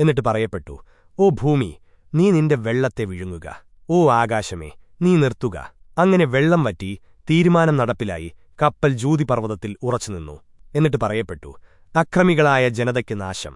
എന്നിട്ട് പറയപ്പെട്ടു ഓ ഭൂമി നീ നിന്റെ വെള്ളത്തെ വിഴുങ്ങുക. ഓ ആകാശമേ നീ നിർത്തുക. അങ്ങനെ വെള്ളം വറ്റി തീരുമാനം നടപ്പിലായി കപ്പൽ ജൂതിപർവതത്തിൽ ഉറച്ചുനിന്നു. എന്നിട്ട് പറയപ്പെട്ടു അക്രമികളായ ജനതയ്ക്ക് നാശം.